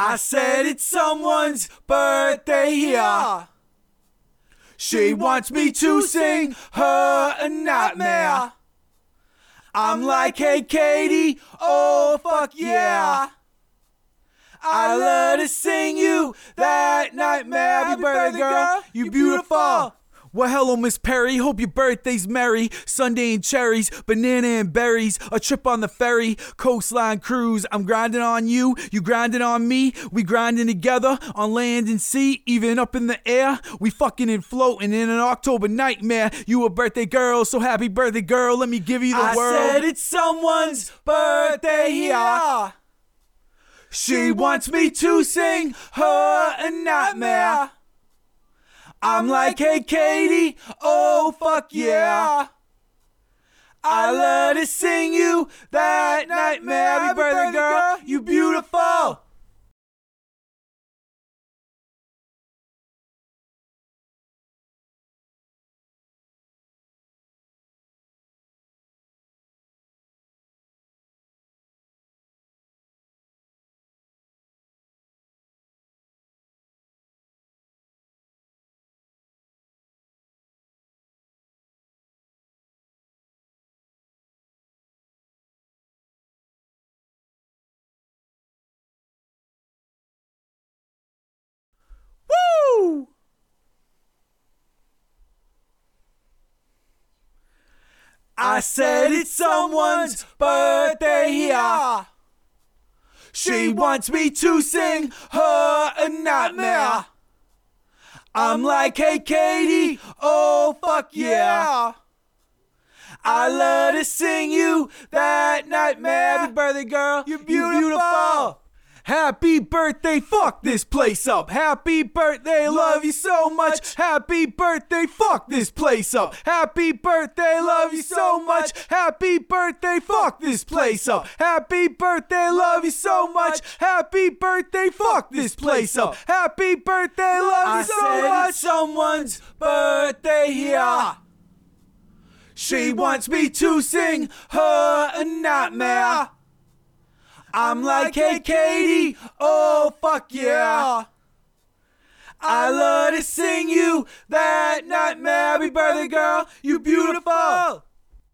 I said it's someone's birthday here. She wants me to sing her a nightmare. I'm like, hey Katie, oh fuck yeah. I love to sing you that nightmare. Happy birthday, girl, you beautiful. Well, hello, Miss Perry. Hope your birthday's merry. sundae and cherries, banana and berries, a trip on the ferry, coastline cruise. I'm grinding on you, you grinding on me. We grinding together on land and sea, even up in the air. We fucking and floating in an October nightmare. You a birthday girl, so happy birthday, girl. Let me give you the I world. said it's someone's birthday Yeah. She wants me to sing her a nightmare. I'm like, hey Katie, oh fuck yeah. I love to sing you that nightmare. Happy birthday, girl, you beautiful. I said it's someone's birthday here. She wants me to sing her a nightmare. I'm like, hey Katie, oh fuck yeah. I love to sing you that nightmare. Happy birthday, girl. You're beautiful. Happy birthday, fuck this place up. Happy birthday, love you so much. Happy birthday, fuck this place up. Happy birthday, love you so much. Happy birthday, fuck this place up. Happy birthday, love you so much. Happy birthday, fuck this place up. Happy birthday, love you so much. someone's birthday here. She wants me to sing her a nightmare. I'm like, hey Katie, oh fuck yeah. I love to sing you that nightmare. Happy birthday, girl, you beautiful.